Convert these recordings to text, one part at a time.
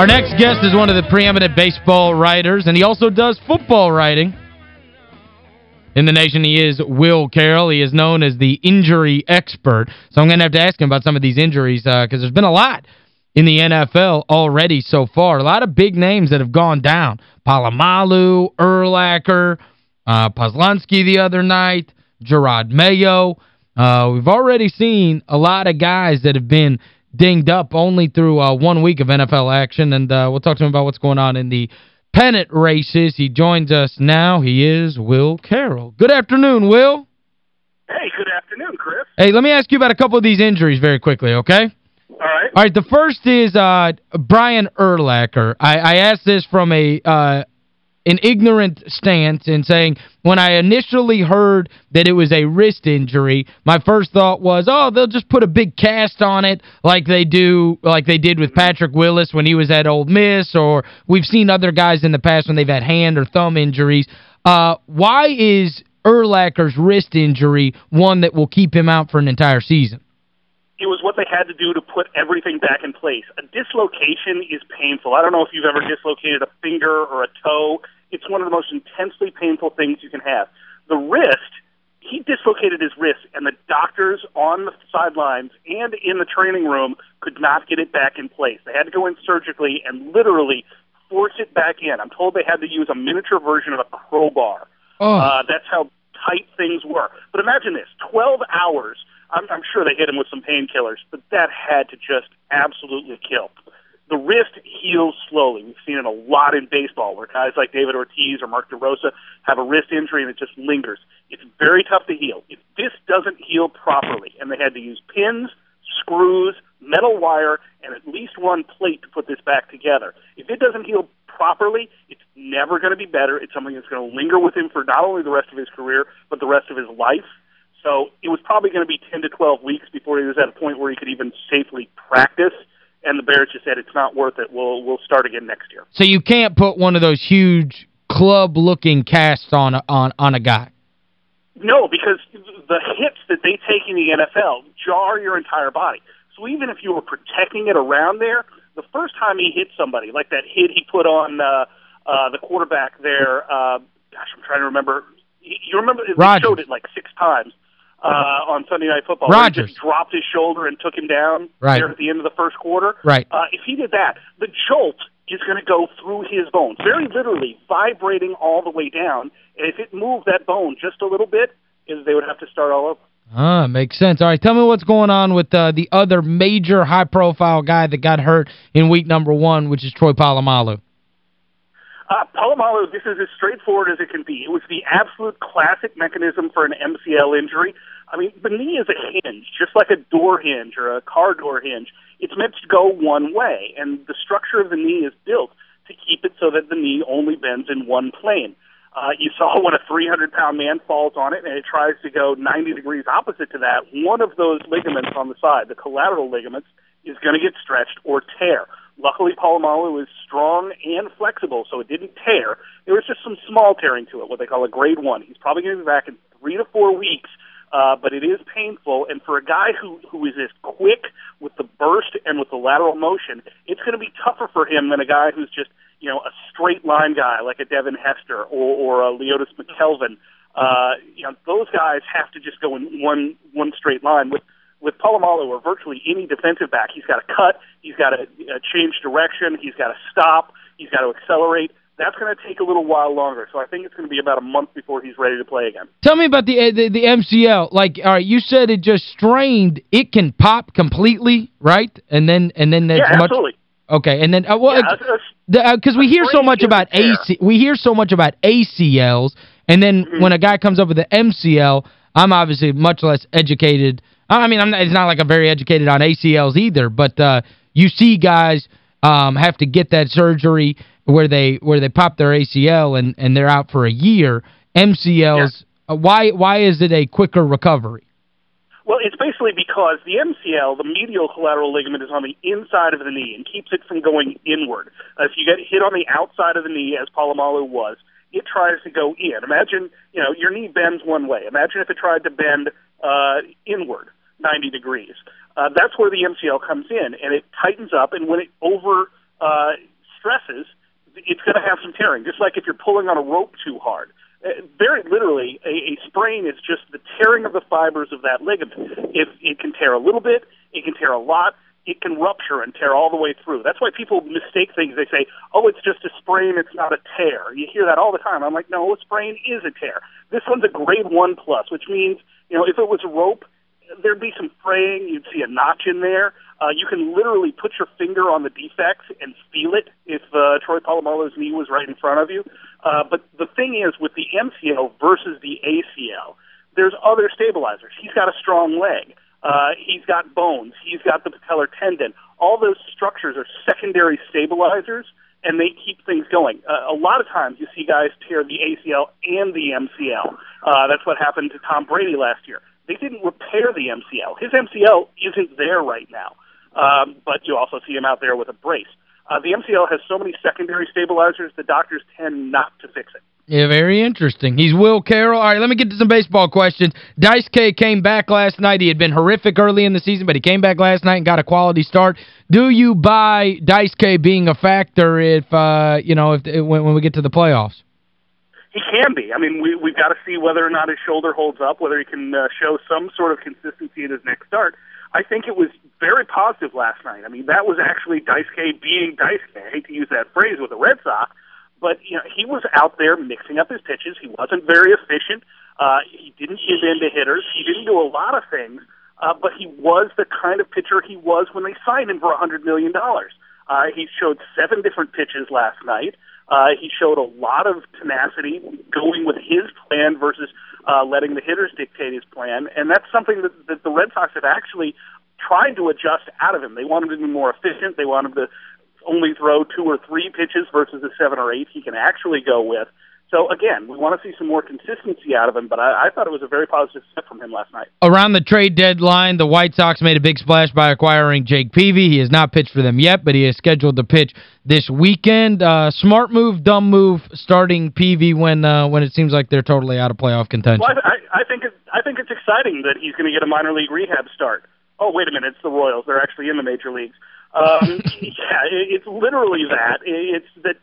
Our next guest is one of the preeminent baseball writers, and he also does football writing. In the nation, he is Will Carroll. He is known as the injury expert. So I'm going to have to ask him about some of these injuries because uh, there's been a lot in the NFL already so far. A lot of big names that have gone down. Polamalu, Urlacher, uh, the other night, Gerard Mayo. Uh, we've already seen a lot of guys that have been dinged up only through uh, one week of NFL action, and uh, we'll talk to him about what's going on in the pennant races. He joins us now. He is Will Carroll. Good afternoon, Will. Hey, good afternoon, Chris. Hey, let me ask you about a couple of these injuries very quickly, okay? All right. All right, the first is uh, Brian Urlacher. I, I asked this from a uh, an ignorant stance in saying when I initially heard that it was a wrist injury, my first thought was, oh, they'll just put a big cast on it like they do like they did with Patrick Willis when he was at Ole Miss or we've seen other guys in the past when they've had hand or thumb injuries. Uh, why is Urlacher's wrist injury one that will keep him out for an entire season? it was what they had to do to put everything back in place. A dislocation is painful. I don't know if you've ever dislocated a finger or a toe. It's one of the most intensely painful things you can have. The wrist, he dislocated his wrist, and the doctors on the sidelines and in the training room could not get it back in place. They had to go in surgically and literally force it back in. I'm told they had to use a miniature version of a crowbar. Oh. Uh, that's how tight things were. But imagine this 12 hours I'm, I'm sure they hit him with some painkillers, but that had to just absolutely kill. The wrist heals slowly. We've seen it a lot in baseball where guys like David Ortiz or Mark DeRosa have a wrist injury and it just lingers. It's very tough to heal. If this doesn't heal properly, and they had to use pins, screws, metal wire, and at least one plate to put this back together. If it doesn't heal properly, it's never going to be better. It's something that's going to linger with him for not only the rest of his career, but the rest of his life. So it was probably going to be 10 to 12 weeks before he was at a point where he could even safely practice. And the Bears just said it's not worth it. We'll we'll start again next year. So you can't put one of those huge club-looking casts on a, on on a guy. No, because the hits that they take in the NFL jar your entire body. So even if you were protecting it around there, the first time he hit somebody, like that hit he put on uh, uh, the quarterback there, uh, gosh, I'm trying to remember. You remember they showed it like six times uh, on Sunday Night Football. Rodgers. He just dropped his shoulder and took him down Right. there at the end of the first quarter. Right. Uh, if he did that, the jolt is going to go through his bones, very literally vibrating all the way down. And if it moved that bone just a little bit, is they would have to start all over. Ah, makes sense. All right, tell me what's going on with uh, the other major high-profile guy that got hurt in week number one, which is Troy Polamalu. Uh, Polamalu, this is as straightforward as it can be. It was the absolute classic mechanism for an MCL injury. I mean, the knee is a hinge, just like a door hinge or a car door hinge. It's meant to go one way, and the structure of the knee is built to keep it so that the knee only bends in one plane. Uh, you saw when a 300-pound man falls on it and it tries to go 90 degrees opposite to that, one of those ligaments on the side, the collateral ligaments, is going to get stretched or tear. Luckily, Polamalu is strong and flexible, so it didn't tear. There was just some small tearing to it, what they call a grade one. He's probably going to be back in three to four weeks, uh, but it is painful. And for a guy who who is as quick with the burst and with the lateral motion, it's going to be tougher for him than a guy who's just you know a straight line guy like a Devin Hester or, or a Leotis McKelvin. Uh, you know those guys have to just go in one one straight line with with Polamalu or virtually any defensive back, he's got to cut, he's got to uh, change direction, he's got to stop, he's got to accelerate. That's going to take a little while longer. So I think it's going to be about a month before he's ready to play again. Tell me about the, uh, the the MCL. Like, all right, you said it just strained. It can pop completely, right? And then and then there's yeah, much absolutely. Okay, and then uh, well Yeah, that's- because we hear so much about. AC we hear so much about ACLs and then Mm-hmm. when a guy comes up with an MCL, I'm obviously much less educated. I mean, I'm not, it's not like I'm very educated on ACLs either, but uh, you see guys um, have to get that surgery where they where they pop their ACL and and they're out for a year. MCLs, uh, why why is it a quicker recovery? Well, it's basically because the MCL, the medial collateral ligament, is on the inside of the knee and keeps it from going inward. Uh, if you get hit on the outside of the knee, as Polamalu was, it tries to go in. Imagine, you know, your knee bends one way. Imagine if it tried to bend uh, inward 90 degrees. Uh, that's where the MCL comes in, and it tightens up, and when it over uh, stresses, it's going to have some tearing. Just like if you're pulling on a rope too hard. Uh, very literally, a, a sprain is just the tearing of the fibers of that ligament. If it can tear a little bit, it can tear a lot. It can rupture and tear all the way through. That's why people mistake things. They say, "Oh, it's just a sprain; it's not a tear." You hear that all the time. I'm like, "No, a sprain is a tear. This one's a grade one plus, which means, you know, if it was a rope, there'd be some fraying. You'd see a notch in there. Uh, you can literally put your finger on the defects and feel it if uh, Troy Polamalu's knee was right in front of you. Uh, but the thing is, with the MCL versus the ACL, there's other stabilizers. He's got a strong leg. Uh, he's got bones. He's got the patellar tendon. All those structures are secondary stabilizers, and they keep things going. Uh, a lot of times you see guys tear the ACL and the MCL. Uh, that's what happened to Tom Brady last year. They didn't repair the MCL. His MCL isn't there right now, um, but you also see him out there with a brace. Uh, the MCL has so many secondary stabilizers, the doctors tend not to fix it. Yeah, very interesting. He's Will Carroll. All right, let me get to some baseball questions. Dice K came back last night. He had been horrific early in the season, but he came back last night and got a quality start. Do you buy Dice K being a factor if, uh, you know, if when, when we get to the playoffs? He can be. I mean, we, we've got to see whether or not his shoulder holds up, whether he can uh, show some sort of consistency in his next start. I think it was very positive last night. I mean, that was actually Dice being Dice. I hate to use that phrase with the Red Sox, but you know he was out there mixing up his pitches. He wasn't very efficient. Uh, he didn't give in to hitters. He didn't do a lot of things, uh, but he was the kind of pitcher he was when they signed him for a hundred million dollars. Uh, he showed seven different pitches last night. Uh, he showed a lot of tenacity, going with his plan versus uh, letting the hitters dictate his plan, and that's something that, that the Red Sox have actually tried to adjust out of him. They want him to be more efficient. They want him to only throw two or three pitches versus the seven or eight he can actually go with. So again, we want to see some more consistency out of him, but I, I thought it was a very positive step from him last night. Around the trade deadline, the White Sox made a big splash by acquiring Jake Peavy. He has not pitched for them yet, but he is scheduled to pitch this weekend. Uh, smart move, dumb move, starting Peavy when uh, when it seems like they're totally out of playoff contention. Well, I, I think it, I think it's exciting that he's going to get a minor league rehab start. Oh, wait a minute, it's the Royals. They're actually in the major leagues. Um, yeah, it's literally that. It's that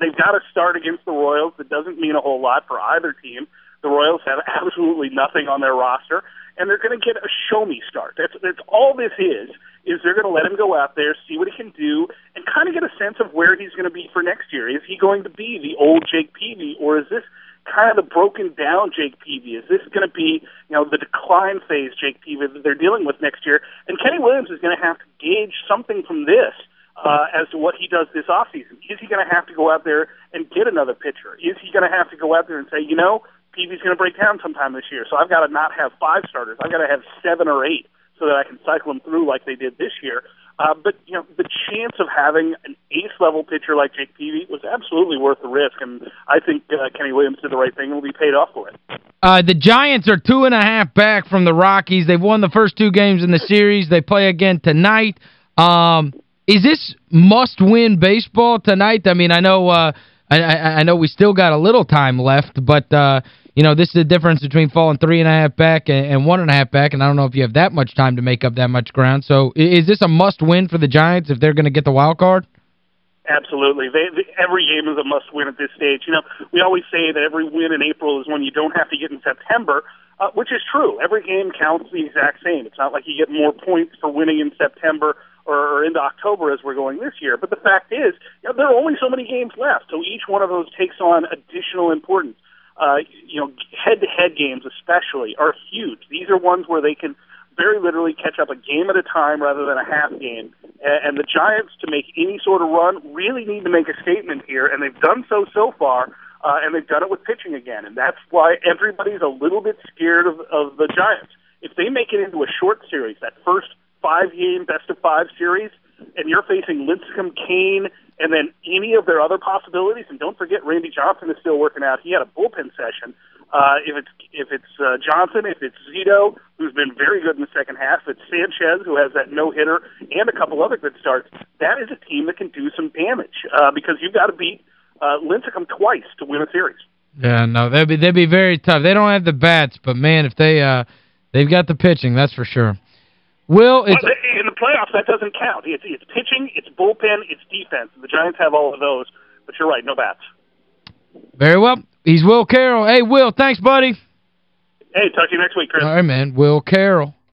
they've got to start against the Royals. That doesn't mean a whole lot for either team. The Royals have absolutely nothing on their roster, and they're going to get a show me start. That's that's all this is. Is they're going to let him go out there, see what he can do, and kind of get a sense of where he's going to be for next year. Is he going to be the old Jake Peavy, or is this kind of the broken down Jake Peavy? Is this going to be, you know, the decline phase Jake Peavy that they're dealing with next year? And Kenny Williams is going to have to gauge something from this uh, as to what he does this offseason. Is he going to have to go out there and get another pitcher? Is he going to have to go out there and say, you know, Peavy's going to break down sometime this year, so I've got to not have five starters. I've got to have seven or eight so that I can cycle them through like they did this year. Uh, but you know, the chance of having an ace-level pitcher like Jake Peavy was absolutely worth the risk, and I think uh, Kenny Williams did the right thing and will be paid off for it. Uh, the Giants are two and a half back from the Rockies. They've won the first two games in the series. They play again tonight. Um, is this must-win baseball tonight? I mean, I know uh, I, I know we still got a little time left, but uh, you know, this is the difference between falling three and a half back and, and one and a half back, and I don't know if you have that much time to make up that much ground. So is this a must-win for the Giants if they're going to get the wild card? Absolutely. They, they, every game is a must-win at this stage. You know, we always say that every win in April is when you don't have to get in September, uh, which is true. Every game counts the exact same. It's not like you get more points for winning in September or, into October as we're going this year. But the fact is, you know, there are only so many games left, so each one of those takes on additional importance. Uh, you know, head-to-head games especially are huge. These are ones where they can very literally catch up a game at a time rather than a half game. And, and the Giants, to make any sort of run, really need to make a statement here, and they've done so so far. Uh, and they've done it with pitching again, and that's why everybody's a little bit scared of, of the Giants. If they make it into a short series, that first five game best of five series, and you're facing Lincecum, Cain, and then any of their other possibilities, and don't forget Randy Johnson is still working out. He had a bullpen session. Uh, if it's if it's uh, Johnson, if it's Zito, who's been very good in the second half, if it's Sanchez, who has that no hitter and a couple other good starts, that is a team that can do some damage uh, because you've got to beat uh, Lincecum twice to win a series. Yeah, no, they'd be they'd be very tough. They don't have the bats, but man, if they uh they've got the pitching, that's for sure. Will, it's... Well, and the playoffs, that doesn't count. It's, it's pitching, it's bullpen, it's defense. The Giants have all of those, but you're right, no bats. Very well. He's Will Carroll. Hey, Will, thanks, buddy. Hey, talk to you next week, Chris. All right, man. Will Carroll.